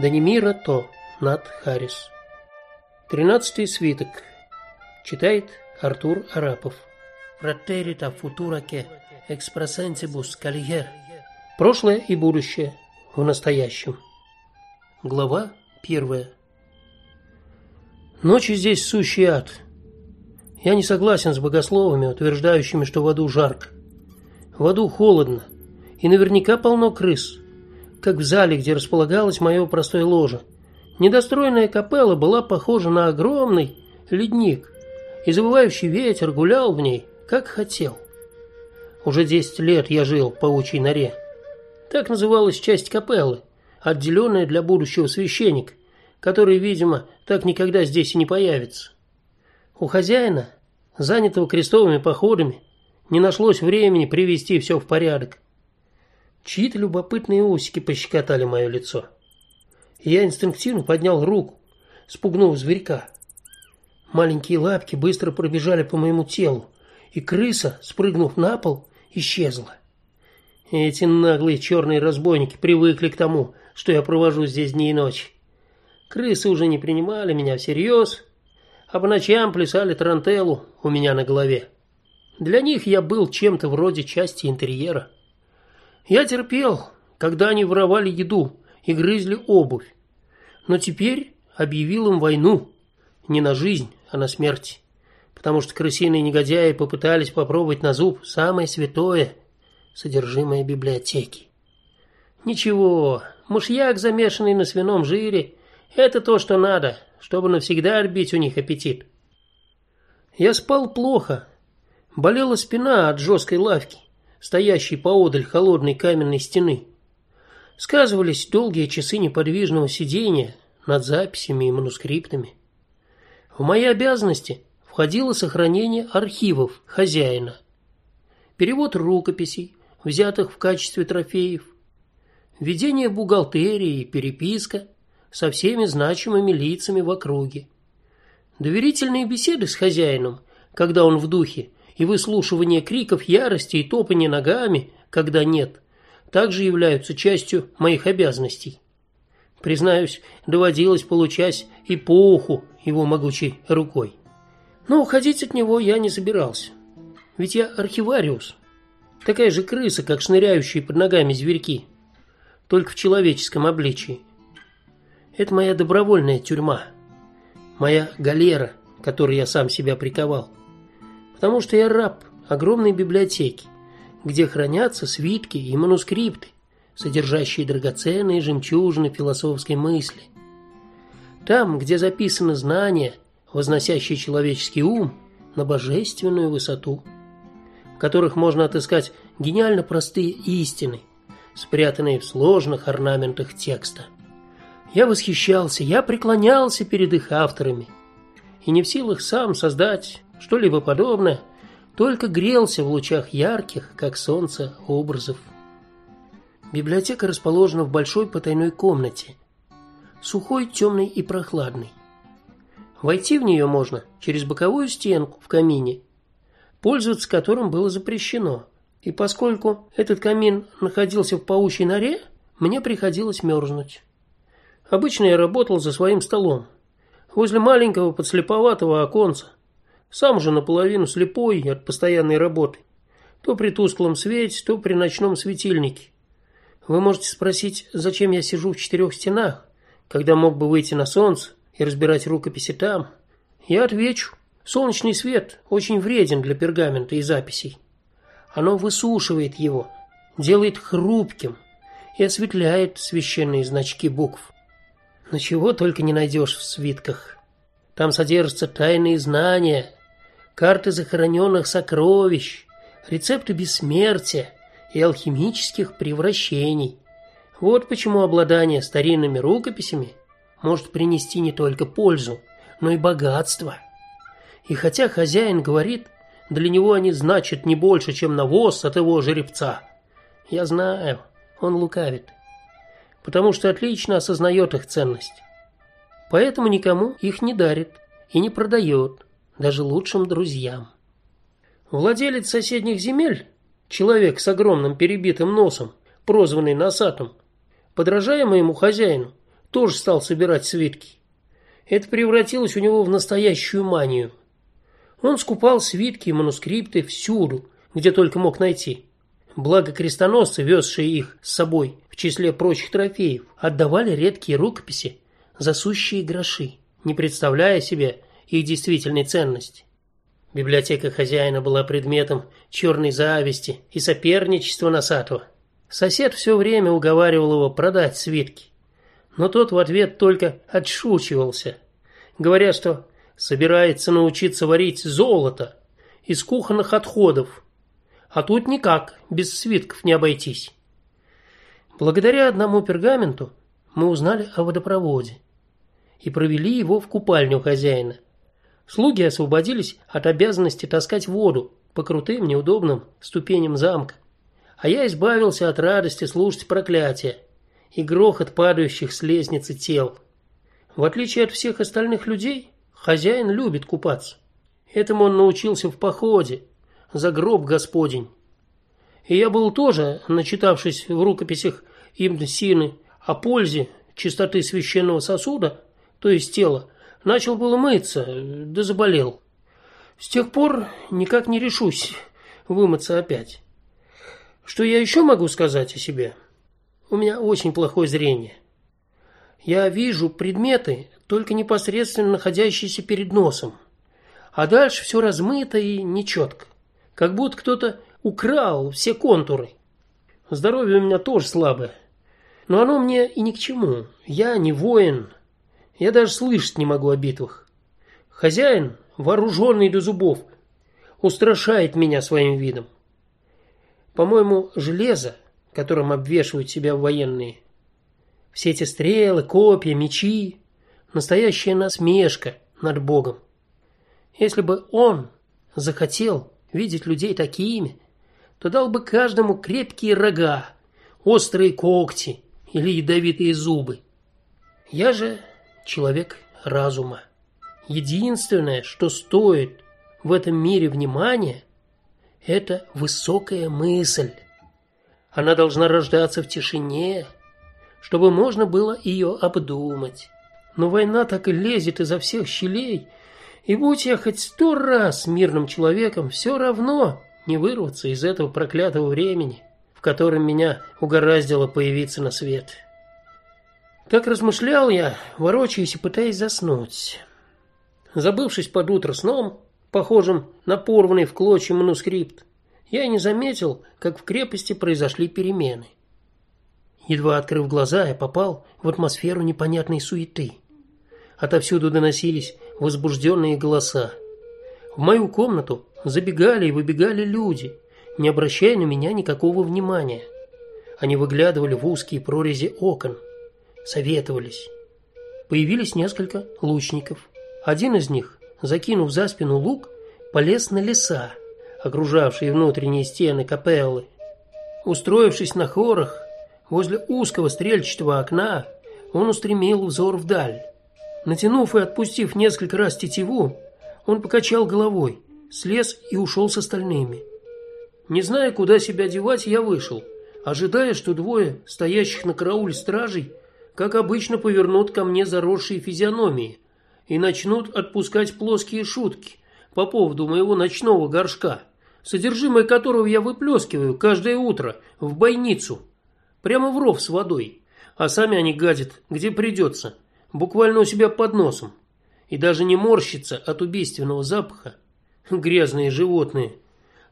Данимира То, Нат Харрис. Тринадцатый свиток. Читает Артур Арапов. Praeterita futuraque ex praesentibus colligere. Прошлое и будущее в настоящем. Глава первая. Ночи здесь сущий ад. Я не согласен с богословами, утверждающими, что в аду жарко. В аду холодно, и наверняка полно крыс, как в зале, где располагалось мое простое ложе. Недостроенная капелла была похожа на огромный ледник, и забывающий ветер гулял в ней, как хотел. Уже десять лет я жил в паучьей норе. Так называлась часть капеллы, отделенная для будущего священника, который, видимо, так никогда здесь и не появится. У хозяина, занятого крестовыми походами, не нашлось времени привести все в порядок. Чьи-то любопытные усики пощекотали мое лицо. Я инстинктивно поднял руку, спугнув зверька. Маленькие лапки быстро пробежали по моему телу, и крыса, спрыгнув на пол, исчезла. Эти наглые черные разбойники привыкли к тому, что я провожу здесь дни и ночи. Крысы уже не принимали меня всерьез, а по ночам плясали тарантеллу у меня на голове. Для них я был чем-то вроде части интерьера. Я терпел, когда они воровали еду и грызли обувь. Но теперь объявил им войну, не на жизнь, а на смерть. Потому что крысиные негодяи попытались попробовать на зуб самое святое содержимое библиотеки. Ничего, мышьяк, замешанный на свином жире, это то, что надо, чтобы навсегда отбить у них аппетит. Я спал плохо. Болела спина от жесткой лавки, стоящей поодаль холодной каменной стены. Сказывались долгие часы неподвижного сидения над записями и манускриптами. В мои обязанности входило сохранение архивов хозяина, перевод рукописей, взятых в качестве трофеев, ведение бухгалтерии и переписка со всеми значимыми лицами в округе. Доверительные беседы с хозяином, когда он в духе, и выслушивание криков ярости и топания ногами, когда нет, также являются частью моих обязанностей. Признаюсь, доводилось получать и по уху его могучей рукой. Но уходить от него я не собирался. Ведь я архивариус, такая же крыса, как шныряющие под ногами зверьки, только в человеческом обличии. Это моя добровольная тюрьма, моя галера, которой я сам себя приковал. Потому что я раб огромной библиотеки, где хранятся свитки и манускрипты, содержащие драгоценные жемчужины философской мысли. Там, где записаны знания, возносящие человеческий ум на божественную высоту, в которых можно отыскать гениально простые истины, спрятанные в сложных орнаментах текста. Я восхищался, я преклонялся перед их авторами, и не в силах сам создать что-либо подобное, только грелся в лучах ярких, как солнце, образов. Библиотека расположена в большой потайной комнате, сухой, темной и прохладной. Войти в нее можно через боковую стенку в камине, пользоваться которым было запрещено. И поскольку этот камин находился в паучьей норе, мне приходилось мерзнуть. Обычно я работал за своим столом, возле маленького подслеповатого оконца. Сам же наполовину слепой от постоянной работы. То при тусклом свете, то при ночном светильнике. Вы можете спросить, зачем я сижу в четырех стенах, когда мог бы выйти на солнце и разбирать рукописи там? Я отвечу: солнечный свет очень вреден для пергамента и записей. Оно высушивает его, делает хрупким и осветляет священные значки букв. Но чего только не найдешь в свитках. Там содержатся тайные знания, карты захороненных сокровищ, рецепты бессмертия и алхимических превращений. Вот почему обладание старинными рукописями может принести не только пользу, но и богатство. И хотя хозяин говорит, для него они значат не больше, чем навоз от его жеребца, я знаю, он лукавит потому что отлично осознает их ценность. Поэтому никому их не дарит и не продает, даже лучшим друзьям. Владелец соседних земель, человек с огромным перебитым носом, прозванный носатым, подражая моему хозяину, тоже стал собирать свитки. Это превратилось у него в настоящую манию. Он скупал свитки и манускрипты всюду, где только мог найти. Благо крестоносцы, везшие их с собой в числе прочих трофеев, отдавали редкие рукописи за сущие гроши, не представляя себе их действительной ценности. Библиотека хозяина была предметом черной зависти и соперничества Носатого. Сосед все время уговаривал его продать свитки, но тот в ответ только отшучивался, говоря, что собирается научиться варить золото из кухонных отходов, а тут никак без свитков не обойтись. Благодаря одному пергаменту мы узнали о водопроводе и провели его в купальню хозяина. Слуги освободились от обязанности таскать воду по крутым неудобным ступеням замка, а я избавился от радости слушать проклятия и грохот падающих с лестницы тел. В отличие от всех остальных людей, хозяин любит купаться. Этому он научился в походе за гроб Господень. И я был тоже, начитавшись в рукописях Ибн Сины о пользе чистоты священного сосуда, то есть тела, Начал было мыться, да заболел. С тех пор никак не решусь вымыться опять. Что я еще могу сказать о себе? У меня очень плохое зрение. Я вижу предметы, только непосредственно находящиеся перед носом. А дальше все размыто и нечетко, как будто кто-то украл все контуры. Здоровье у меня тоже слабое. Но оно мне и ни к чему. Я не воин, я даже слышать не могу о битвах. Хозяин, вооруженный до зубов, устрашает меня своим видом. По-моему, железо, которым обвешивают себя военные, все эти стрелы, копья, мечи настоящая насмешка над Богом. Если бы он захотел видеть людей такими, то дал бы каждому крепкие рога, острые когти или ядовитые зубы. Я же человек разума. Единственное, что стоит в этом мире внимания, это высокая мысль. Она должна рождаться в тишине, чтобы можно было ее обдумать. Но война так и лезет изо всех щелей, и будь я хоть сто раз мирным человеком, все равно не вырваться из этого проклятого времени, в котором меня угораздило появиться на свет. Так размышлял я, ворочаясь и пытаясь заснуть. Забывшись под утро сном, похожим на порванный в клочья манускрипт, я не заметил, как в крепости произошли перемены. Едва открыв глаза, я попал в атмосферу непонятной суеты. Отовсюду доносились возбужденные голоса. В мою комнату забегали и выбегали люди, не обращая на меня никакого внимания. Они выглядывали в узкие прорези окон советовались. Появились несколько лучников. Один из них, закинув за спину лук, полез на леса, окружавшие внутренние стены капеллы. Устроившись на хорах возле узкого стрельчатого окна, он устремил взор вдаль. Натянув и отпустив несколько раз тетиву, он покачал головой, слез и ушел с остальными. Не зная, куда себя девать, я вышел, ожидая, что двое стоящих на карауле стражей как обычно, повернут ко мне заросшие физиономии и начнут отпускать плоские шутки по поводу моего ночного горшка, содержимое которого я выплескиваю каждое утро в бойницу, прямо в ров с водой, а сами они гадят, где придется, буквально у себя под носом, и даже не морщится от убийственного запаха. Грязные животные.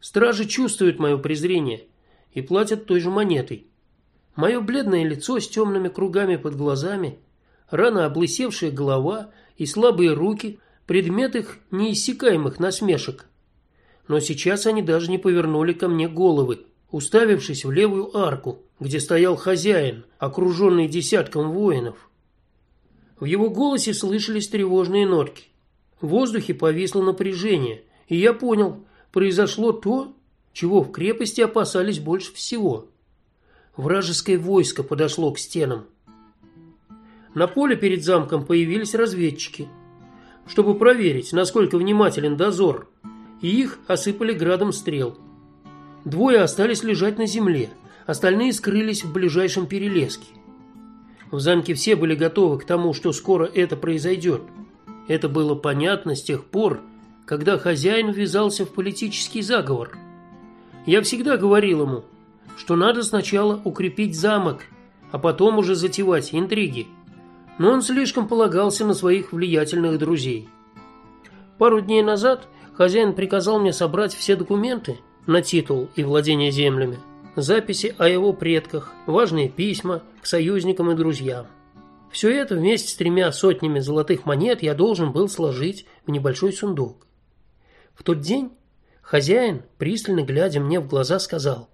Стражи чувствуют мое презрение и платят той же монетой. Мое бледное лицо с темными кругами под глазами, рано облысевшая голова и слабые руки предмет их неиссякаемых насмешек. Но сейчас они даже не повернули ко мне головы, уставившись в левую арку, где стоял хозяин, окруженный десятком воинов. В его голосе слышались тревожные нотки. В воздухе повисло напряжение, и я понял, произошло то, чего в крепости опасались больше всего. Вражеское войско подошло к стенам. На поле перед замком появились разведчики, чтобы проверить, насколько внимателен дозор, и их осыпали градом стрел. Двое остались лежать на земле, остальные скрылись в ближайшем перелеске. В замке все были готовы к тому, что скоро это произойдет. Это было понятно с тех пор, когда хозяин ввязался в политический заговор. Я всегда говорил ему, что надо сначала укрепить замок, а потом уже затевать интриги. Но он слишком полагался на своих влиятельных друзей. Пару дней назад хозяин приказал мне собрать все документы на титул и владение землями, записи о его предках, важные письма к союзникам и друзьям. Все это вместе с тремя сотнями золотых монет я должен был сложить в небольшой сундук. В тот день хозяин, пристально глядя мне в глаза, сказал: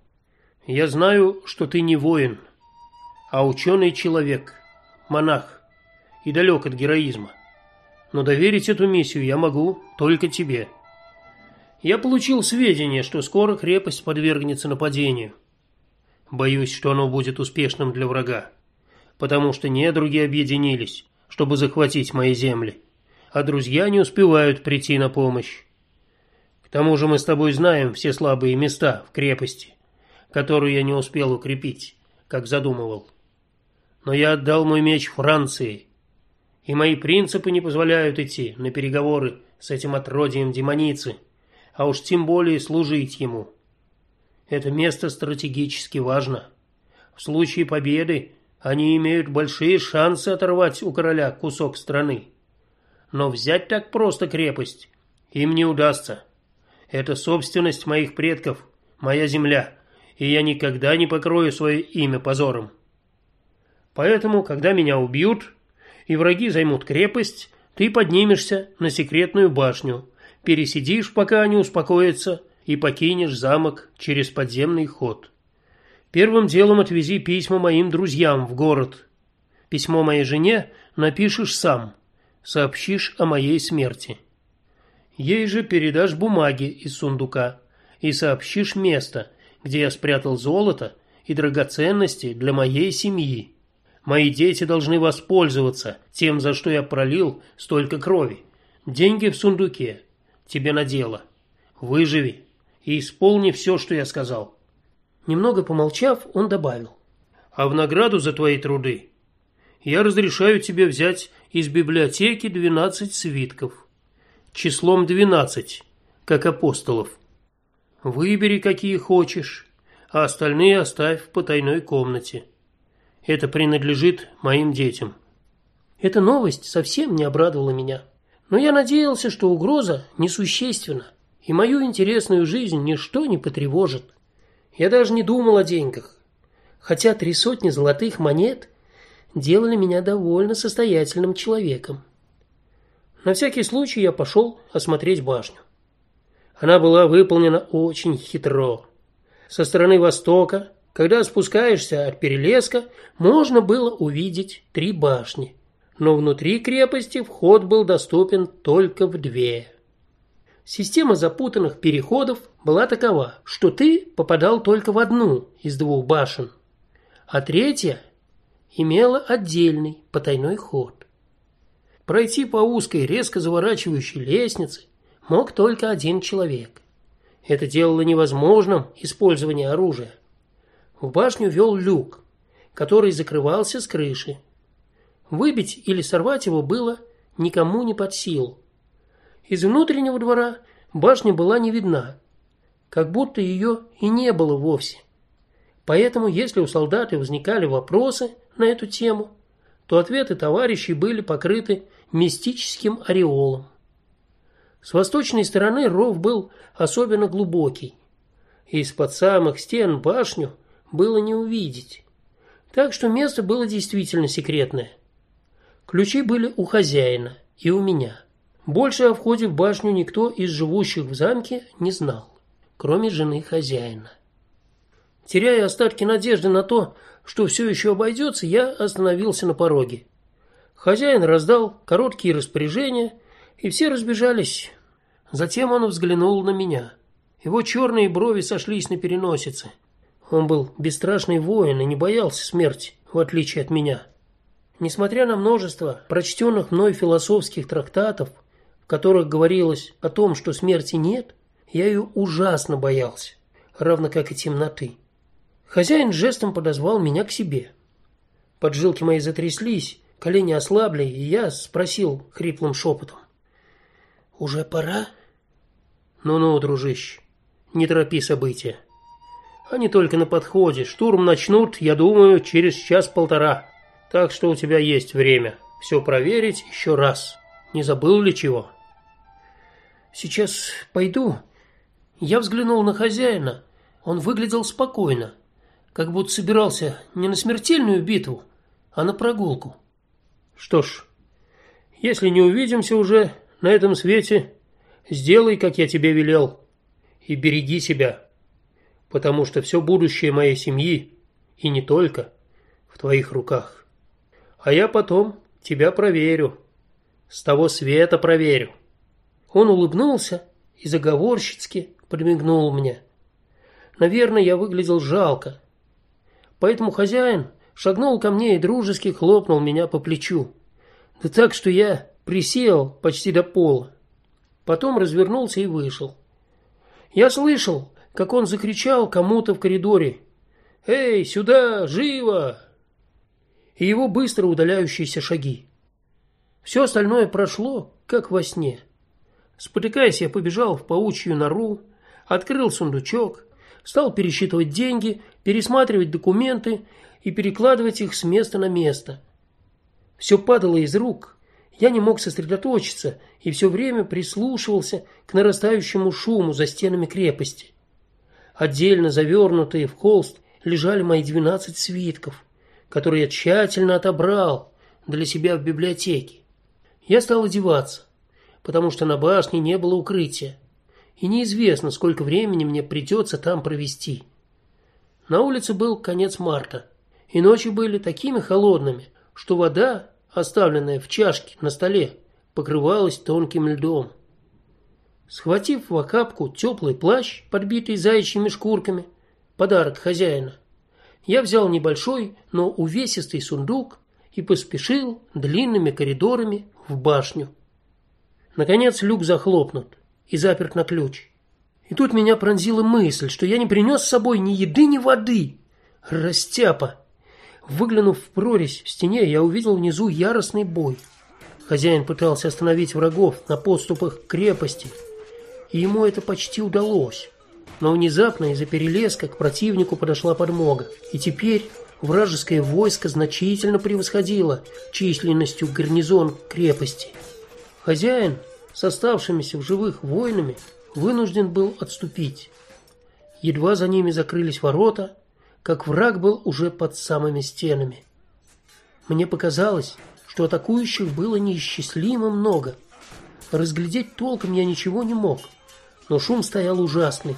"Я знаю, что ты не воин, а ученый человек, монах и далек от героизма. Но доверить эту миссию я могу только тебе. Я получил сведения, что скоро крепость подвергнется нападению. Боюсь, что оно будет успешным для врага, потому что недруги объединились, чтобы захватить мои земли, а друзья не успевают прийти на помощь. К тому же мы с тобой знаем все слабые места в крепости, которую я не успел укрепить, как задумывал. Но я отдал мой меч Франции, и мои принципы не позволяют идти на переговоры с этим отродьем демоницы, а уж тем более служить ему. Это место стратегически важно. В случае победы они имеют большие шансы оторвать у короля кусок страны. Но взять так просто крепость им не удастся. Это собственность моих предков, моя земля, и я никогда не покрою свое имя позором. Поэтому, когда меня убьют и враги займут крепость, ты поднимешься на секретную башню, пересидишь, пока они успокоятся, и покинешь замок через подземный ход. Первым делом отвези письма моим друзьям в город. Письмо моей жене напишешь сам, сообщишь о моей смерти. Ей же передашь бумаги из сундука и сообщишь место, где я спрятал золото и драгоценности для моей семьи. Мои дети должны воспользоваться тем, за что я пролил столько крови. Деньги в сундуке. Тебе на дело. Выживи и исполни все, что я сказал. Немного помолчав, он добавил: "А в награду за твои труды я разрешаю тебе взять из библиотеки двенадцать свитков, числом двенадцать, как апостолов. Выбери какие хочешь, а остальные оставь в потайной комнате. Это принадлежит моим детям". Эта новость совсем не обрадовала меня, но я надеялся, что угроза несущественна и мою интересную жизнь ничто не потревожит. Я даже не думал о деньгах, хотя три сотни золотых монет делали меня довольно состоятельным человеком. На всякий случай я пошел осмотреть башню. Она была выполнена очень хитро. Со стороны востока, когда спускаешься от перелеска, можно было увидеть три башни, но внутри крепости вход был доступен только в две. Система запутанных переходов была такова, что ты попадал только в одну из двух башен, а третья имела отдельный потайной ход. Пройти по узкой, резко заворачивающей лестнице мог только один человек. Это делало невозможным использование оружия. В башню вел люк, который закрывался с крыши. Выбить или сорвать его было никому не под силу. Из внутреннего двора башня была не видна, как будто ее и не было вовсе. Поэтому, если у солдат возникали вопросы на эту тему, то ответы товарищей были покрыты мистическим ореолом. С восточной стороны ров был особенно глубокий. Из-под самых стен башню было не увидеть. Так что место было действительно секретное. Ключи были у хозяина и у меня. Больше о входе в башню никто из живущих в замке не знал, кроме жены хозяина. Теряя остатки надежды на то, что все еще обойдется, я остановился на пороге. Хозяин раздал короткие распоряжения, и все разбежались. Затем он взглянул на меня. Его черные брови сошлись на переносице. Он был бесстрашный воин и не боялся смерти, в отличие от меня. Несмотря на множество прочтенных мной философских трактатов, в которых говорилось о том, что смерти нет, я ее ужасно боялся, равно как и темноты. Хозяин жестом подозвал меня к себе. Поджилки мои затряслись, колени ослабли, и я спросил хриплым шепотом: "Уже пора?" "Ну-ну, дружище, не торопи события. Они только на подходе. Штурм начнут, я думаю, через час-полтора. Так что у тебя есть время все проверить еще раз. Не забыл ли чего?" "Сейчас пойду." Я взглянул на хозяина. Он выглядел спокойно, как будто собирался не на смертельную битву, а на прогулку. Что ж, если не увидимся уже на этом свете, сделай, как я тебе велел, и береги себя, потому что все будущее моей семьи и не только в твоих руках. А я потом тебя проверю, с того света проверю. Он улыбнулся и заговорщицки подмигнул мне. Наверное, я выглядел жалко. Поэтому хозяин шагнул ко мне и дружески хлопнул меня по плечу. Да так, что я присел почти до пола. Потом развернулся и вышел. Я слышал, как он закричал кому-то в коридоре: "Эй, сюда, живо!" И его быстро удаляющиеся шаги. Все остальное прошло, как во сне. Спотыкаясь, я побежал в паучью нору, открыл сундучок, стал пересчитывать деньги, пересматривать документы и перекладывать их с места на место. Все падало из рук. Я не мог сосредоточиться и все время прислушивался к нарастающему шуму за стенами крепости. Отдельно завернутые в холст лежали мои двенадцать свитков, которые я тщательно отобрал для себя в библиотеке. Я стал одеваться, потому что на башне не было укрытия, и неизвестно, сколько времени мне придется там провести. На улице был конец марта и ночи были такими холодными, что вода, оставленная в чашке на столе, покрывалась тонким льдом. Схватив в охапку теплый плащ, подбитый заячьими шкурками, подарок хозяина, я взял небольшой, но увесистый сундук и поспешил длинными коридорами в башню. Наконец люк захлопнут и заперт на ключ. И тут меня пронзила мысль, что я не принес с собой ни еды, ни воды. Растяпа. Выглянув в прорезь в стене, я увидел внизу яростный бой. Хозяин пытался остановить врагов на подступах к крепости, и ему это почти удалось. Но внезапно из-за перелеска к противнику подошла подмога, и теперь вражеское войско значительно превосходило численностью гарнизон крепости. Хозяин с оставшимися в живых воинами вынужден был отступить. Едва за ними закрылись ворота, как враг был уже под самыми стенами. Мне показалось, что атакующих было неисчислимо много. Разглядеть толком я ничего не мог, но шум стоял ужасный.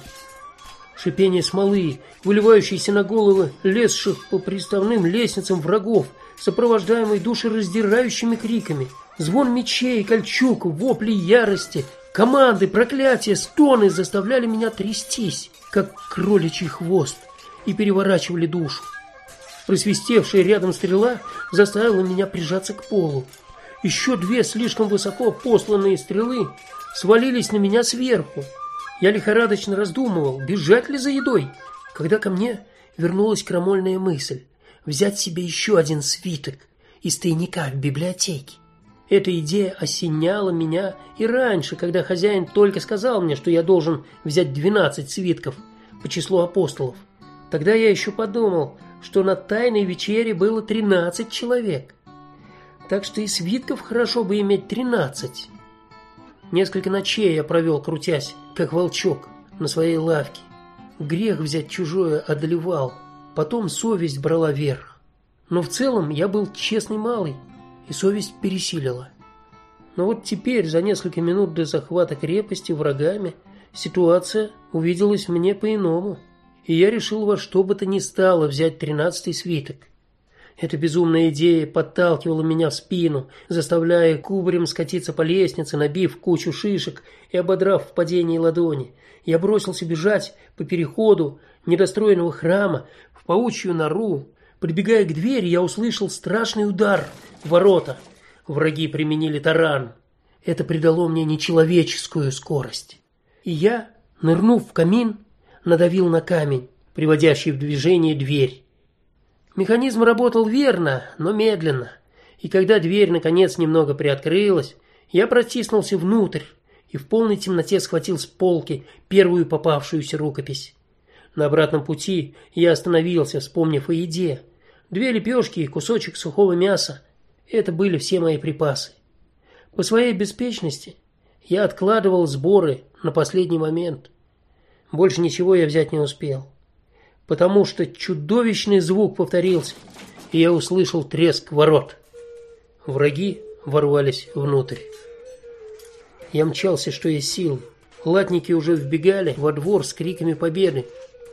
Шипение смолы, выливающейся на головы лезших по приставным лестницам врагов, сопровождаемый душераздирающими криками, звон мечей, кольчуг, вопли ярости, команды, проклятия, стоны заставляли меня трястись, как кроличий хвост и переворачивали душу. Просвистевшая рядом стрела заставила меня прижаться к полу. Еще две слишком высоко посланные стрелы свалились на меня сверху. Я лихорадочно раздумывал, бежать ли за едой, когда ко мне вернулась крамольная мысль взять себе еще один свиток из тайника в библиотеке. Эта идея осеняла меня и раньше, когда хозяин только сказал мне, что я должен взять 12 свитков по числу апостолов. Тогда я еще подумал, что на тайной вечере было 13 человек. Так что и свитков хорошо бы иметь 13. Несколько ночей я провел крутясь, как волчок, на своей лавке. Грех взять чужое одолевал, потом совесть брала верх. Но в целом я был честный малый, и совесть пересилила. Но вот теперь, за несколько минут до захвата крепости врагами, ситуация увиделась мне по-иному и я решил во что бы то ни стало взять тринадцатый свиток. Эта безумная идея подталкивала меня в спину, заставляя кубарем скатиться по лестнице, набив кучу шишек и ободрав в падении ладони. Я бросился бежать по переходу недостроенного храма в паучью нору. Прибегая к двери, я услышал страшный удар в ворота. Враги применили таран. Это придало мне нечеловеческую скорость. И я, нырнув в камин, надавил на камень, приводящий в движение дверь. Механизм работал верно, но медленно. И когда дверь наконец немного приоткрылась, я протиснулся внутрь и в полной темноте схватил с полки первую попавшуюся рукопись. На обратном пути я остановился, вспомнив о еде. Две лепешки и кусочек сухого мяса это были все мои припасы. По своей беспечности я откладывал сборы на последний момент. Больше ничего я взять не успел, потому что чудовищный звук повторился, и я услышал треск ворот. Враги ворвались внутрь. Я мчался, что есть сил. Латники уже вбегали во двор с криками победы.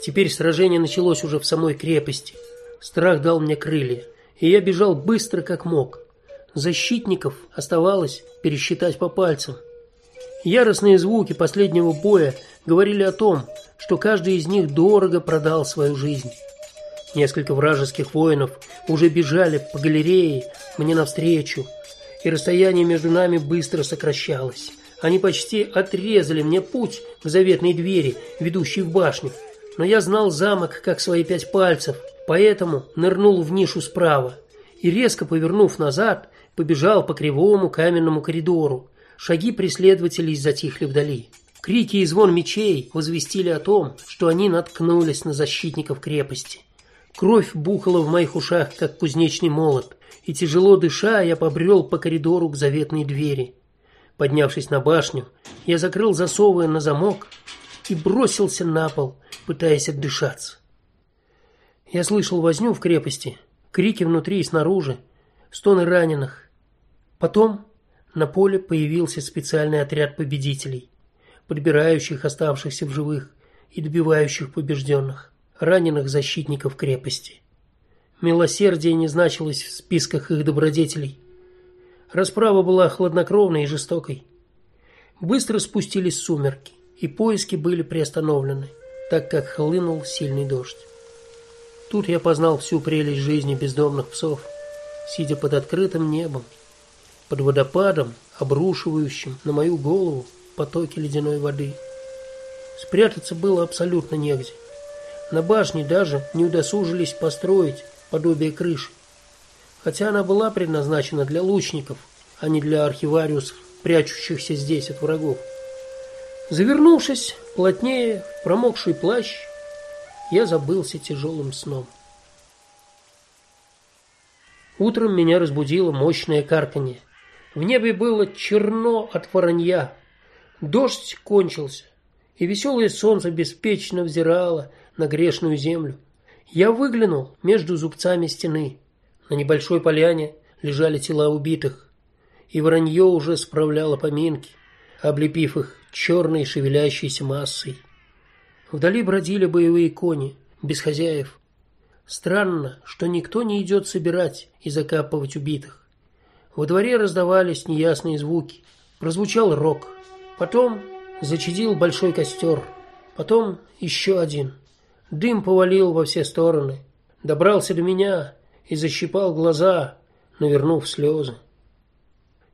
Теперь сражение началось уже в самой крепости. Страх дал мне крылья, и я бежал быстро, как мог. Защитников оставалось пересчитать по пальцам. Яростные звуки последнего боя говорили о том, что каждый из них дорого продал свою жизнь. Несколько вражеских воинов уже бежали по галерее мне навстречу, и расстояние между нами быстро сокращалось. Они почти отрезали мне путь к заветной двери, ведущей в башню. Но я знал замок как свои пять пальцев, поэтому нырнул в нишу справа и резко повернув назад, побежал по кривому каменному коридору. Шаги преследователей затихли вдали. Крики и звон мечей возвестили о том, что они наткнулись на защитников крепости. Кровь бухала в моих ушах, как кузнечный молот, и тяжело дыша, я побрел по коридору к заветной двери. Поднявшись на башню, я закрыл засовы на замок и бросился на пол, пытаясь отдышаться. Я слышал возню в крепости, крики внутри и снаружи, стоны раненых. Потом на поле появился специальный отряд победителей, подбирающих оставшихся в живых и добивающих побежденных, раненых защитников крепости. Милосердие не значилось в списках их добродетелей. Расправа была хладнокровной и жестокой. Быстро спустились сумерки, и поиски были приостановлены, так как хлынул сильный дождь. Тут я познал всю прелесть жизни бездомных псов сидя под открытым небом, под водопадом, обрушивающим на мою голову потоки ледяной воды. Спрятаться было абсолютно негде. На башне даже не удосужились построить подобие крыши, хотя она была предназначена для лучников, а не для архивариусов, прячущихся здесь от врагов. Завернувшись плотнее в промокший плащ, я забылся тяжелым сном. Утром меня разбудило мощное карканье. В небе было черно от воронья. Дождь кончился, и веселое солнце беспечно взирало на грешную землю. Я выглянул между зубцами стены. На небольшой поляне лежали тела убитых, и воронье уже справляло поминки, облепив их черной шевелящейся массой. Вдали бродили боевые кони без хозяев. Странно, что никто не идет собирать и закапывать убитых. Во дворе раздавались неясные звуки. Прозвучал рок. Потом зачадил большой костер. Потом еще один. Дым повалил во все стороны. Добрался до меня и защипал глаза, навернув слезы.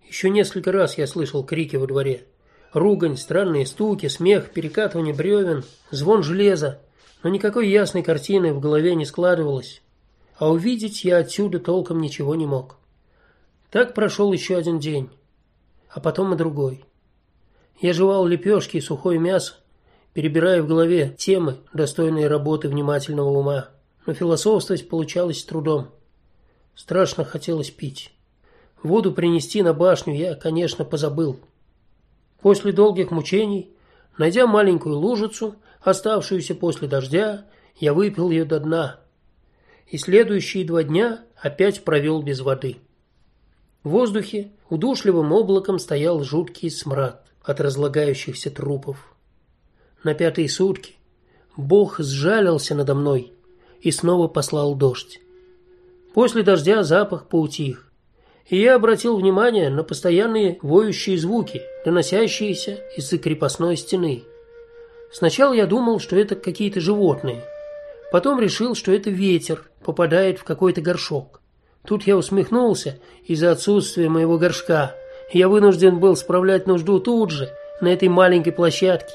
Еще несколько раз я слышал крики во дворе. Ругань, странные стуки, смех, перекатывание бревен, звон железа но никакой ясной картины в голове не складывалось, а увидеть я отсюда толком ничего не мог. Так прошел еще один день, а потом и другой. Я жевал лепешки и сухое мясо, перебирая в голове темы, достойные работы внимательного ума, но философствовать получалось с трудом. Страшно хотелось пить. Воду принести на башню я, конечно, позабыл. После долгих мучений, найдя маленькую лужицу, Оставшуюся после дождя я выпил ее до дна. И следующие два дня опять провел без воды. В воздухе удушливым облаком стоял жуткий смрад от разлагающихся трупов. На пятые сутки Бог сжалился надо мной и снова послал дождь. После дождя запах поутих, и я обратил внимание на постоянные воющие звуки, доносящиеся из-за крепостной стены. Сначала я думал, что это какие-то животные. Потом решил, что это ветер попадает в какой-то горшок. Тут я усмехнулся из-за отсутствия моего горшка. Я вынужден был справлять нужду тут же, на этой маленькой площадке.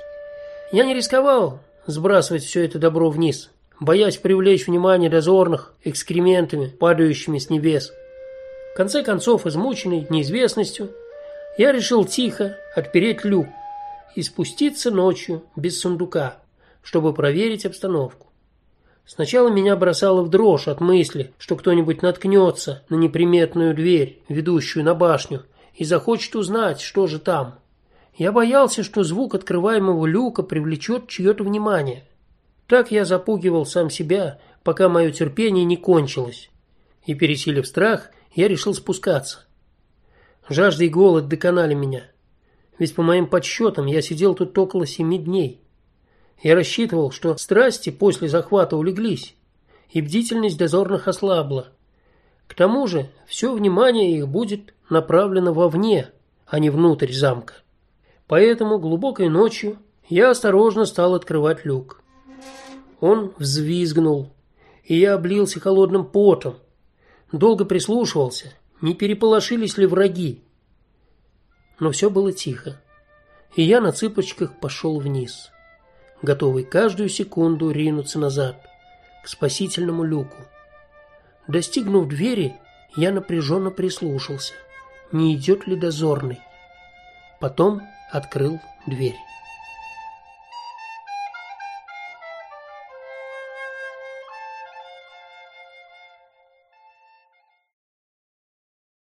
Я не рисковал сбрасывать все это добро вниз. боясь привлечь внимание дозорных экскрементами, падающими с небес. В конце концов, измученный неизвестностью, я решил тихо отпереть люк и спуститься ночью без сундука, чтобы проверить обстановку. Сначала меня бросало в дрожь от мысли, что кто-нибудь наткнется на неприметную дверь, ведущую на башню, и захочет узнать, что же там. Я боялся, что звук открываемого люка привлечет чье-то внимание. Так я запугивал сам себя, пока мое терпение не кончилось. И пересилив страх, я решил спускаться. Жажда и голод доконали меня. Ведь по моим подсчетам я сидел тут около семи дней. Я рассчитывал, что страсти после захвата улеглись, и бдительность дозорных ослабла. К тому же, все внимание их будет направлено вовне, а не внутрь замка. Поэтому глубокой ночью я осторожно стал открывать люк. Он взвизгнул, и я облился холодным потом. Долго прислушивался, не переполошились ли враги. Но все было тихо, и я на цыпочках пошел вниз, готовый каждую секунду ринуться назад к спасительному люку. Достигнув двери, я напряженно прислушался, не идет ли дозорный. Потом открыл дверь.